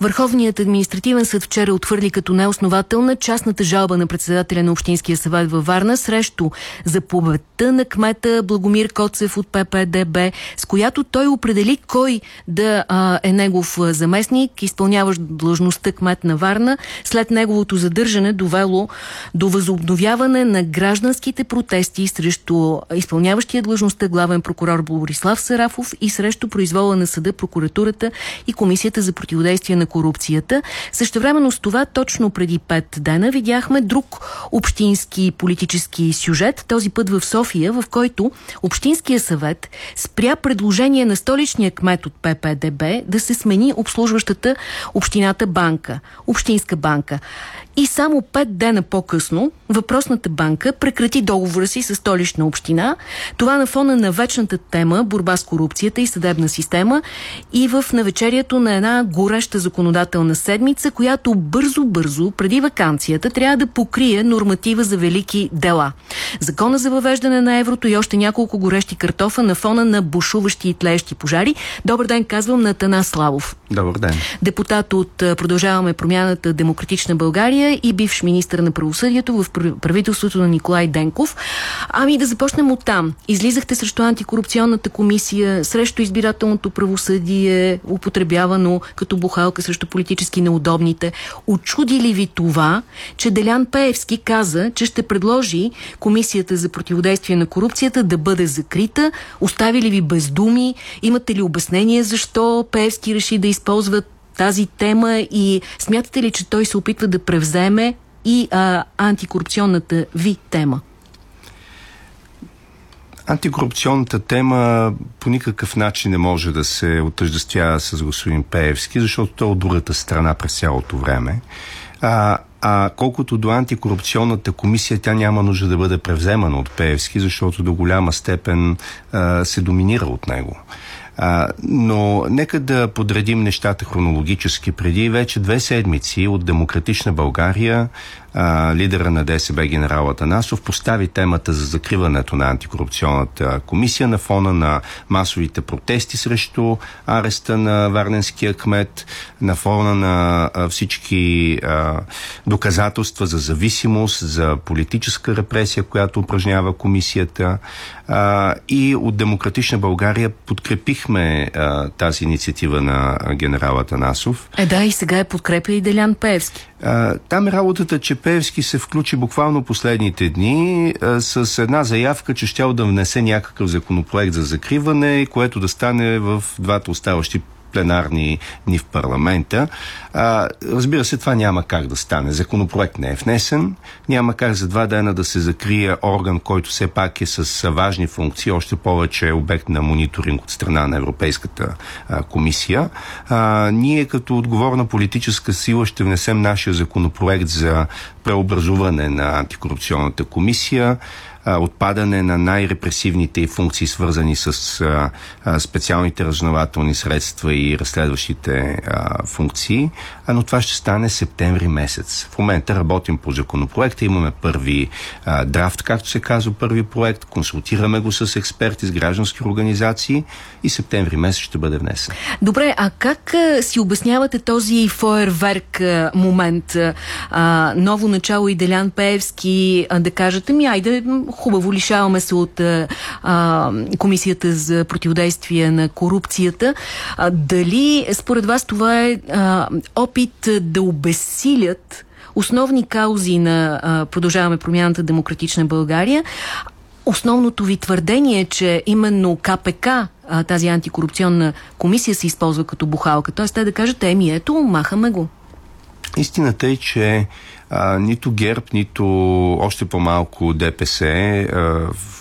Върховният административен съд вчера отвърли като неоснователна частната жалба на председателя на Общинския съвет във Варна срещу заповедта на кмета Благомир Коцев от ППДБ, с която той определи кой да а, е негов заместник, изпълняващ длъжността кмет на Варна, след неговото задържане довело до възобновяване на гражданските протести срещу изпълняващия длъжността главен прокурор Борислав Сарафов и срещу произвола на съда, прокуратурата и Комисията за противодействие на корупцията. Същевременно с това, точно преди пет дена, видяхме друг общински политически сюжет, този път в София, в който Общинския съвет спря предложение на столичния кмет от ППДБ да се смени обслужващата общината банка, Общинска банка. И само пет дена по-късно въпросната банка прекрати договора си с столична община. Това на фона на вечната тема борба с корупцията и съдебна система и в навечерието на една гореща законодателна седмица, която бързо-бързо, преди вакансията, трябва да покрие норматива за велики дела. Закона за въвеждане на еврото и още няколко горещи картофа на фона на бушуващи и тлеещи пожари. Добър ден, казвам на Тана Славов. Добър ден. Депутат от Продължаваме промяната Демократична България и бивш министр на правосъдието в правителството на Николай Денков. Ами да започнем от там. Излизахте срещу антикорупционната комисия, срещу избирателното правосъдие, употребявано като бухалка срещу политически неудобните. Очуди ли ви това, че Делян Пеевски каза, че ще предложи комисията за противодействие на корупцията да бъде закрита? Остави ли ви без думи? Имате ли обяснение защо Пеевски реши да използва тази тема и смятате ли, че той се опитва да превземе и а, антикорупционната ви тема? Антикорупционната тема по никакъв начин не може да се отъждествява с господин Пеевски, защото той е от другата страна през цялото време. А, а колкото до антикорупционната комисия, тя няма нужда да бъде превземана от Пеевски, защото до голяма степен а, се доминира от него. А, но нека да подредим нещата хронологически. Преди вече две седмици от Демократична България лидера на ДСБ генерал Атанасов постави темата за закриването на антикорупционната комисия на фона на масовите протести срещу ареста на Варненския кмет, на фона на всички доказателства за зависимост, за политическа репресия, която упражнява комисията. И от Демократична България подкрепихме тази инициатива на генерал Атанасов. Е, да, и сега е подкрепя и Делян Певски. Там е работата, че Певски се включи буквално последните дни с една заявка, че щял да внесе някакъв законопроект за закриване, което да стане в двата оставащи пленарни дни в парламента. А, разбира се, това няма как да стане. Законопроект не е внесен. Няма как за два дена да се закрие орган, който все пак е с важни функции, още повече е обект на мониторинг от страна на Европейската а, комисия. А, ние като отговорна политическа сила ще внесем нашия законопроект за преобразуване на антикорупционната комисия отпадане на най-репресивните функции, свързани с специалните разнователни средства и разследващите функции, а, но това ще стане септември месец. В момента работим по законопроекта, имаме първи драфт, както се казва, първи проект, консултираме го с експерти, с граждански организации и септември месец ще бъде внесен. Добре, а как си обяснявате този фойерверк момент? А, ново начало и Делян Пеевски да кажете ми, айде хубаво, лишаваме се от а, Комисията за противодействие на корупцията. А, дали според вас това е а, опит да обесилят основни каузи на а, Продължаваме промяната Демократична България, Основното ви твърдение е, че именно КПК, тази антикорупционна комисия, се използва като бухалка. Тоест, те да кажат, еми ето, махаме го. Истината е, че а, нито ГЕРБ, нито още по-малко ДПС а,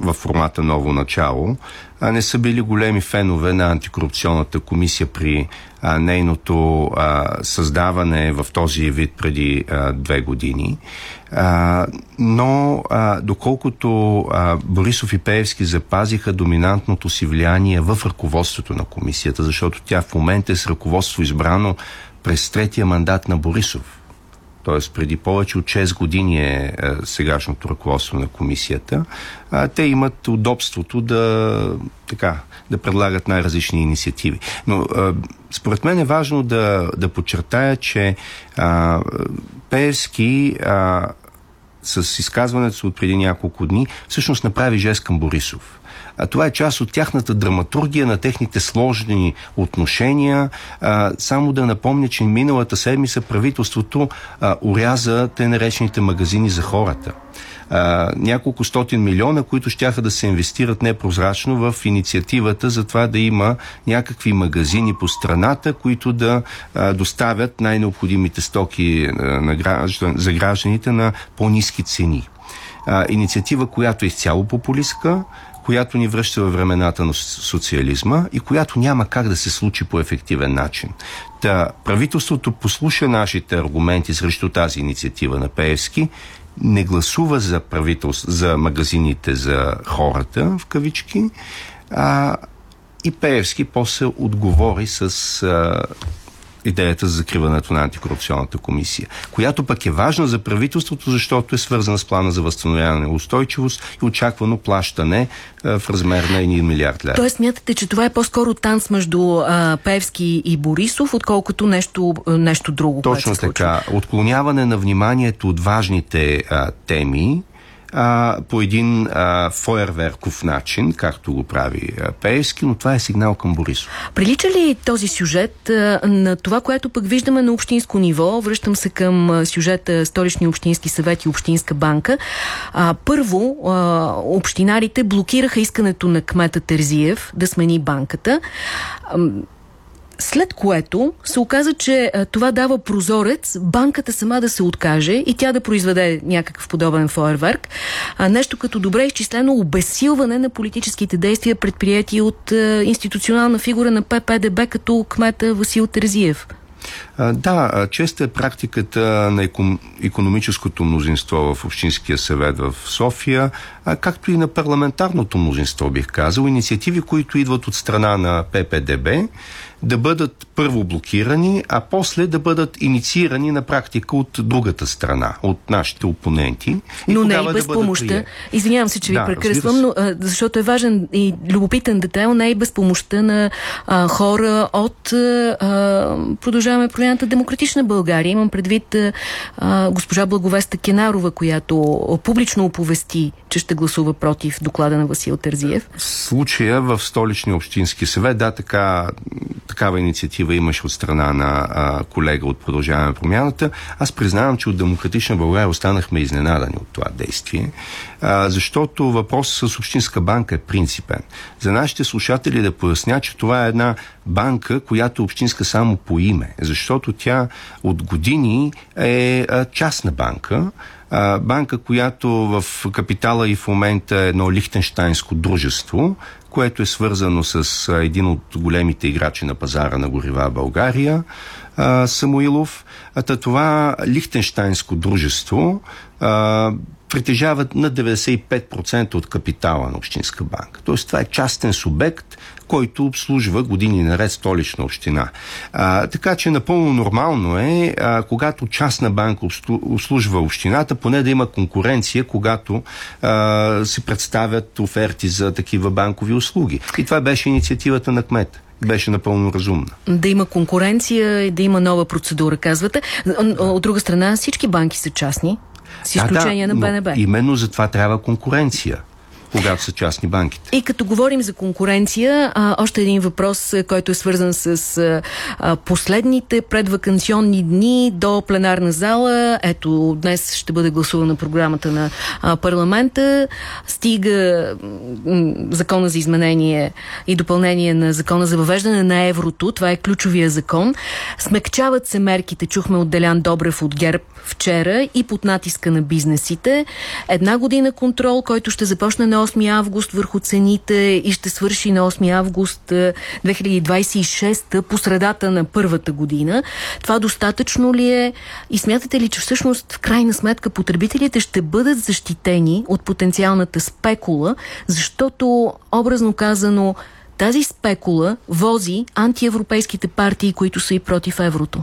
в формата ново начало а, не са били големи фенове на антикорупционната комисия при а, нейното а, създаване в този вид преди а, две години. А, но а, доколкото а, Борисов и Пеевски запазиха доминантното си влияние в ръководството на комисията, защото тя в момента е с ръководство избрано през третия мандат на Борисов т.е. преди повече от 6 години е, е сегашното ръководство на комисията, а, те имат удобството да, така, да предлагат най-различни инициативи. Но а, според мен е важно да, да подчертая, че а, Пеевски а, с изказването от преди няколко дни всъщност направи жест към Борисов. А това е част от тяхната драматургия, на техните сложни отношения. А, само да напомня, че миналата седмица правителството а, уряза те наречените магазини за хората а, няколко стотин милиона, които ще да се инвестират непрозрачно в инициативата за това да има някакви магазини по страната, които да а, доставят най-необходимите стоки а, на граждан, за гражданите на по-низки цени. А, инициатива, която е изцяло популистка, която ни връща във времената на социализма и която няма как да се случи по ефективен начин. Та правителството послуша нашите аргументи срещу тази инициатива на Пеевски не гласува за правителство, за магазините за хората, в кавички, а, и Пеевски после отговори с а, идеята за закриването на антикорупционната комисия, която пък е важна за правителството, защото е свързана с плана за възстановяване на устойчивост и очаквано плащане а, в размер на 1 милиард лева. Тоест смятате, че това е по-скоро танц между а, Певски и Борисов, отколкото нещо, нещо друго, Точно така. Отклоняване на вниманието от важните а, теми, а, по един а, фойерверков начин, както го прави а, но това е сигнал към Борисов. Прилича ли този сюжет а, на това, което пък виждаме на общинско ниво? Връщам се към а, сюжета Столични общински съвет и Общинска банка. А, първо, а, общинарите блокираха искането на кмета Терзиев да смени банката. А, след което се оказа, че това дава прозорец банката сама да се откаже и тя да произведе някакъв подобен фойерверк. Нещо като добре изчислено обесилване на политическите действия, предприяти от институционална фигура на ППДБ като кмета Васил Терзиев. Да, честа е практиката на економическото мнозинство в Общинския съвет в София, както и на парламентарното мнозинство, бих казал. Инициативи, които идват от страна на ППДБ, да бъдат първо блокирани, а после да бъдат инициирани на практика от другата страна, от нашите опоненти. Но не и без да помощта. Извинявам се, че да, ви прекръсвам, но, а, защото е важен и любопитен детайл, не и без помощта на а, хора от а, Продължаваме промяната Демократична България. Имам предвид а, госпожа Благовеста Кенарова, която публично оповести, че ще гласува против доклада на Васил Тързиев. Случая в столичния общински съвет, да, така такава инициатива имаше от страна на а, колега от Продължаване промяната. Аз признавам, че от Демократична България останахме изненадани от това действие, а, защото въпросът с Общинска банка е принципен. За нашите слушатели да поясня, че това е една банка, която е общинска само по име, защото тя от години е частна банка, банка, която в капитала и в момента е едно лихтенштайнско дружество, което е свързано с един от големите играчи на пазара на горива България, Самуилов. А това лихтенштайнско дружество притежават на 95% от капитала на Общинска банка. Тоест това е частен субект, който обслужва години наред столична община. А, така че напълно нормално е, а, когато частна банка обслужва общината, поне да има конкуренция, когато а, се представят оферти за такива банкови услуги. И това беше инициативата на кмета беше напълно разумна. Да има конкуренция и да има нова процедура, казвате. От друга страна, всички банки са частни. С изключение да, да, на БНБ. Именно за това трябва конкуренция когато са частни банките. И като говорим за конкуренция, а, още един въпрос, който е свързан с а, последните предвакансионни дни до пленарна зала. Ето, днес ще бъде гласувана програмата на а, парламента. Стига закона за изменение и допълнение на закона за въвеждане на еврото. Това е ключовия закон. Смекчават се мерките, чухме от Делян Добрев от ГЕРБ вчера и под натиска на бизнесите. Една година контрол, който ще започне на 8 август върху цените и ще свърши на 8 август 2026 по средата на първата година. Това достатъчно ли е? И смятате ли, че всъщност в крайна сметка потребителите ще бъдат защитени от потенциалната спекула, защото образно казано тази спекула вози антиевропейските партии, които са и против еврото?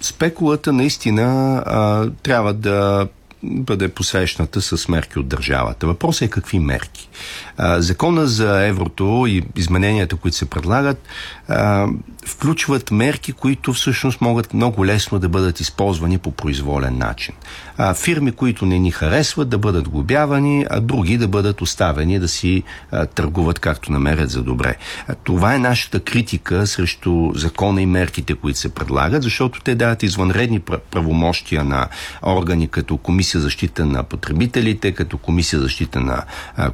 Спекулата наистина а, трябва да бъде посрещната с мерки от държавата. Въпросът е какви мерки. Закона за еврото и измененията, които се предлагат, включват мерки, които всъщност могат много лесно да бъдат използвани по произволен начин. Фирми, които не ни харесват, да бъдат глобявани, а други да бъдат оставени да си търгуват както намерят за добре. Това е нашата критика срещу закона и мерките, които се предлагат, защото те дават извънредни правомощия на органи като Комисия за защита на потребителите, като Комисия за защита на а,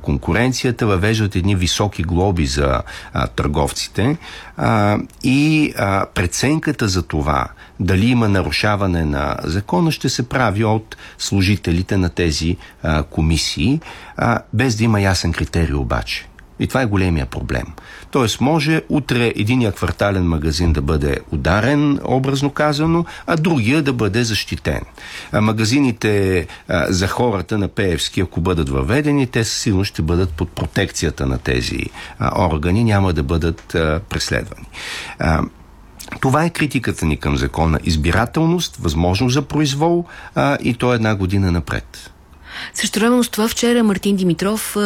конкуренцията, въвеждат едни високи глоби за а, търговците а, и а, преценката за това дали има нарушаване на закона ще се прави от служителите на тези а, комисии, а, без да има ясен критерий обаче. И това е големия проблем. Тоест, може утре единия квартален магазин да бъде ударен, образно казано, а другия да бъде защитен. А магазините а, за хората на Пеевски, ако бъдат въведени, те със сигурност ще бъдат под протекцията на тези а, органи, няма да бъдат а, преследвани. А, това е критиката ни към закона. Избирателност, възможност за произвол а, и то една година напред. Също време с това вчера Мартин Димитров,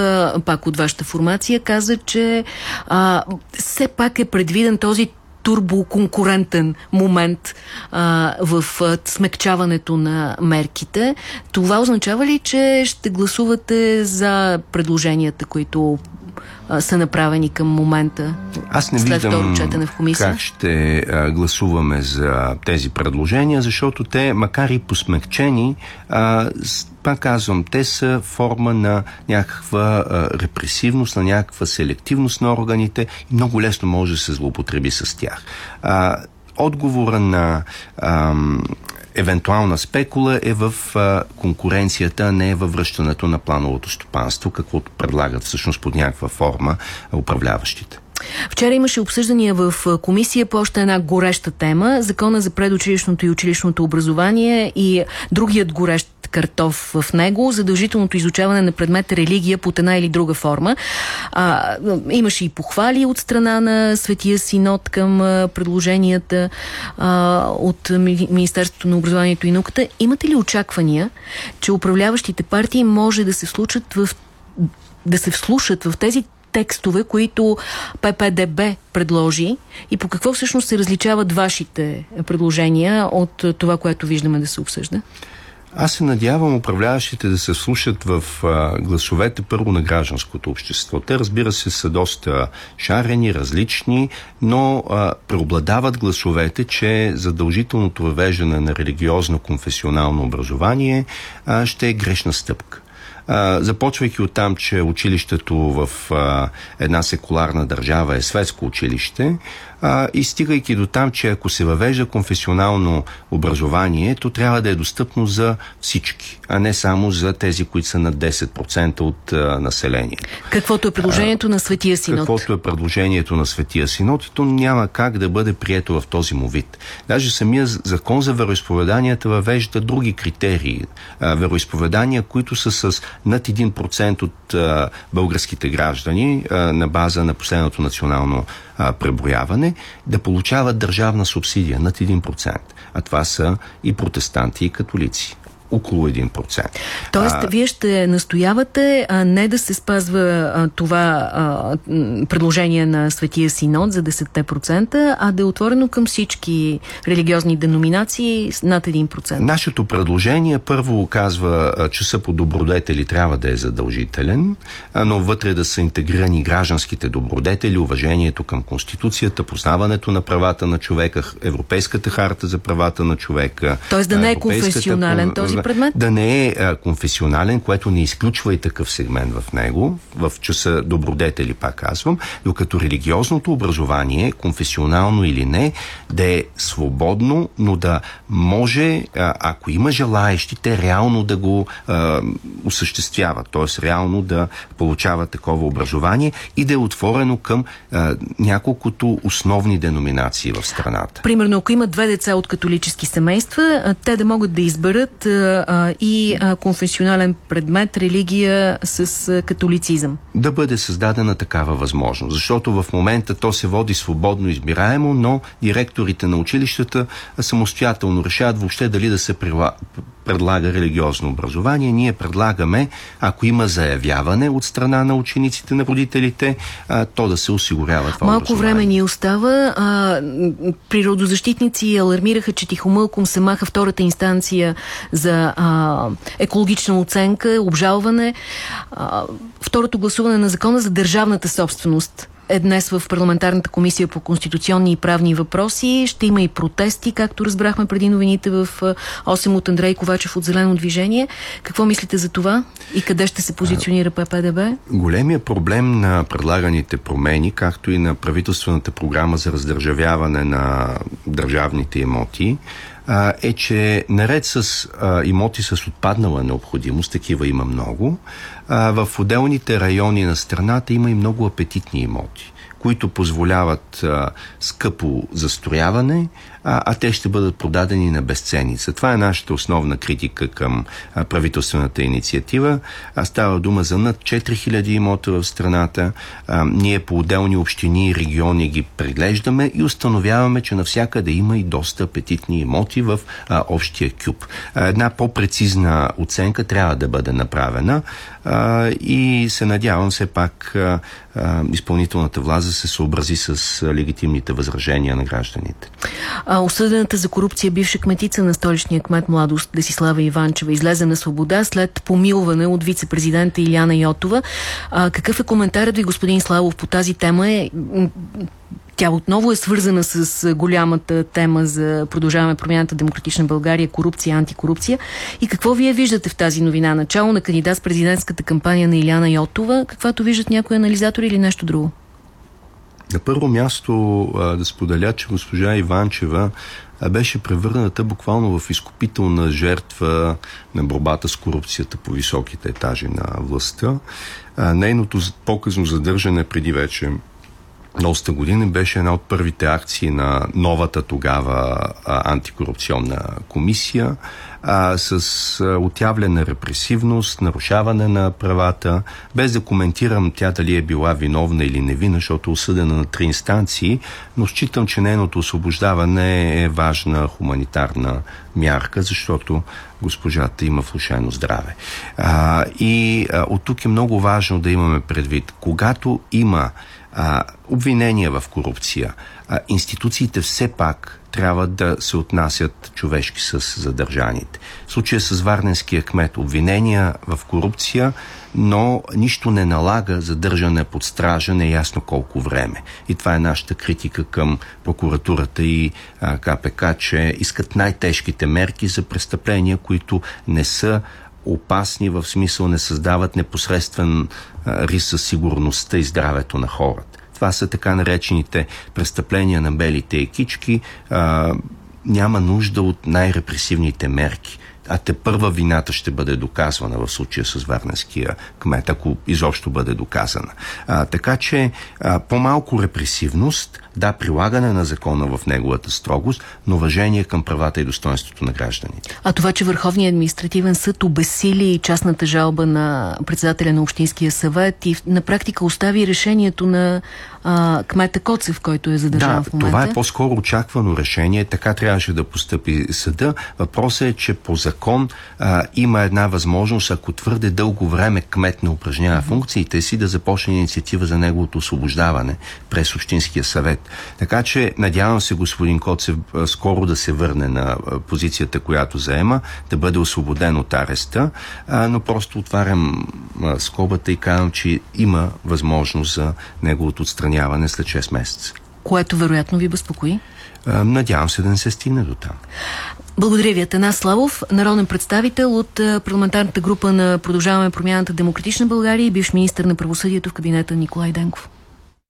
пак от вашата формация, каза, че а, все пак е предвиден този турбоконкурентен момент а, в а, смекчаването на мерките. Това означава ли, че ще гласувате за предложенията, които а, са направени към момента Аз не след виждам четене в комисия? как ще а, гласуваме за тези предложения, защото те, макар и посмекчени, а, пак казвам, те са форма на някаква а, репресивност, на някаква селективност на органите и много лесно може да се злоупотреби с тях. А, отговора на ам, евентуална спекула е в а, конкуренцията, не във връщането на плановото стопанство, каквото предлагат всъщност под някаква форма управляващите. Вчера имаше обсъждания в комисия по още една гореща тема Закона за предучилищното и училищното образование и другият горещ картоф в него, задължителното изучаване на предмет религия под една или друга форма. А, имаше и похвали от страна на Светия Синод към предложенията а, от Министерството на образованието и науката. Имате ли очаквания, че управляващите партии може да се случат в да се вслушат в тези текстове, които ППДБ предложи и по какво всъщност се различават вашите предложения от това, което виждаме да се обсъжда? Аз се надявам управляващите да се слушат в а, гласовете първо на гражданското общество. Те, разбира се, са доста шарени, различни, но а, преобладават гласовете, че задължителното въвеждане на религиозно-конфесионално образование а, ще е грешна стъпка. Започвайки от там, че училището в а, една секуларна държава е светско училище, а, и стигайки до там, че ако се въвежда конфесионално образование, то трябва да е достъпно за всички, а не само за тези, които са над 10% от а, населението. Каквото е предложението а, на Светия Синод. Каквото е предложението на Светия Синод и то няма как да бъде прието в този му вид. Даже самия закон за вероисповеданията въвежда други критерии. А, вероисповедания, които са с над 1% от а, българските граждани а, на база на последното национално а, преброяване, да получават държавна субсидия над 1%. А това са и протестанти, и католици около 1%. Тоест, а, вие ще настоявате а не да се спазва а, това а, предложение на Светия Синод за 10%, а да е отворено към всички религиозни деноминации над 1%. Нашето предложение първо казва, че са по добродетели трябва да е задължителен, но вътре да са интегрирани гражданските добродетели, уважението към Конституцията, познаването на правата на човека, Европейската харта за правата на човека. Тоест да не е конфесионален този предмет? Да не е а, конфесионален, което не изключва и такъв сегмент в него, в часа добродетели, пак казвам, докато религиозното образование, конфесионално или не, да е свободно, но да може, а, ако има желаещи, те реално да го а, осъществяват, т.е. реално да получават такова образование и да е отворено към а, няколкото основни деноминации в страната. Примерно, ако има две деца от католически семейства, те да могат да изберат а, и а, конфесионален предмет, религия с а, католицизъм? Да бъде създадена такава възможност, защото в момента то се води свободно избираемо, но директорите на училищата самостоятелно решават въобще дали да се предлага религиозно образование. Ние предлагаме, ако има заявяване от страна на учениците, на родителите, а, то да се осигурява това Малко време ни остава. А, природозащитници алармираха, че тихомълком се маха втората инстанция за а, екологична оценка, обжалване. А, второто гласуване на закона за държавната собственост е днес в парламентарната комисия по конституционни и правни въпроси. Ще има и протести, както разбрахме преди новините в 8 от Андрей Ковачев от Зелено движение. Какво мислите за това и къде ще се позиционира ППДБ? Големия проблем на предлаганите промени, както и на правителствената програма за раздържавяване на държавните имоти, е, че наред с а, имоти с отпаднала необходимост, такива има много, а, в отделните райони на страната има и много апетитни имоти които позволяват а, скъпо застрояване, а, а те ще бъдат продадени на безценица. Това е нашата основна критика към а, правителствената инициатива. А става дума за над 4000 имота в страната. А, ние по отделни общини и региони ги преглеждаме и установяваме, че навсякъде има и доста апетитни имоти в а, общия кюб. А, една по-прецизна оценка трябва да бъде направена а, и се надявам все пак а, а, изпълнителната власт да се съобрази с легитимните възражения на гражданите. А, осъдената за корупция бивша кметица на столичния кмет младост Десислава Иванчева излезе на свобода след помилване от вице-президента Иляна Йотова. А, какъв е коментарът ви, господин Славов, по тази тема? Е, тя отново е свързана с голямата тема за продължаване промяната Демократична България, корупция, антикорупция. И какво вие виждате в тази новина? Начало на кандидат с президентската кампания на Иляна Йотова, каквато виждат някои анализатори или нещо друго? На първо място а, да споделя, че госпожа Иванчева а, беше превърната буквално в изкупителна жертва на борбата с корупцията по високите етажи на властта. А, нейното показно задържане преди вече доста години беше една от първите акции на новата тогава антикорупционна комисия а, с а, отявлена репресивност, нарушаване на правата, без да коментирам тя дали е била виновна или невинна, защото е осъдена на три инстанции, но считам, че нейното освобождаване е важна хуманитарна мярка, защото госпожата има влушено здраве. А, и а, от тук е много важно да имаме предвид, когато има а, обвинения в корупция, а, институциите все пак трябва да се отнасят човешки с задържаните. В случая с Варненския кмет обвинения в корупция, но нищо не налага задържане под стража неясно колко време. И това е нашата критика към прокуратурата и а, КПК, че искат най-тежките мерки за престъпления, които не са опасни в смисъл не създават непосредствен риск за сигурността и здравето на хората. Това са така наречените престъпления на белите екички. А, няма нужда от най-репресивните мерки а те първа вината ще бъде доказвана в случая с Варненския кмет, ако изобщо бъде доказана. А, така че а, по-малко репресивност, да, прилагане на закона в неговата строгост, но уважение към правата и достоинството на гражданите. А това, че Върховният административен съд обесили частната жалба на председателя на Общинския съвет и на практика остави решението на а, кмета Коцев, който е задържан да, в момента. това е по-скоро очаквано решение. Така трябваше да постъпи съда. Въпросът е, че по закон а, има една възможност, ако твърде дълго време кмет не упражнява функциите си, да започне инициатива за неговото освобождаване през Общинския съвет. Така че надявам се господин Коцев скоро да се върне на позицията, която заема, да бъде освободен от ареста, а, но просто отварям а, скобата и казвам, че има възможност за неговото отстраняване след 6 месеца. Което вероятно ви безпокои? Надявам се да не се стигне до там. Благодаря ви, Атанас Славов, народен представител от парламентарната група на Продължаваме промяната Демократична България и бивш министр на правосъдието в кабинета Николай Денков.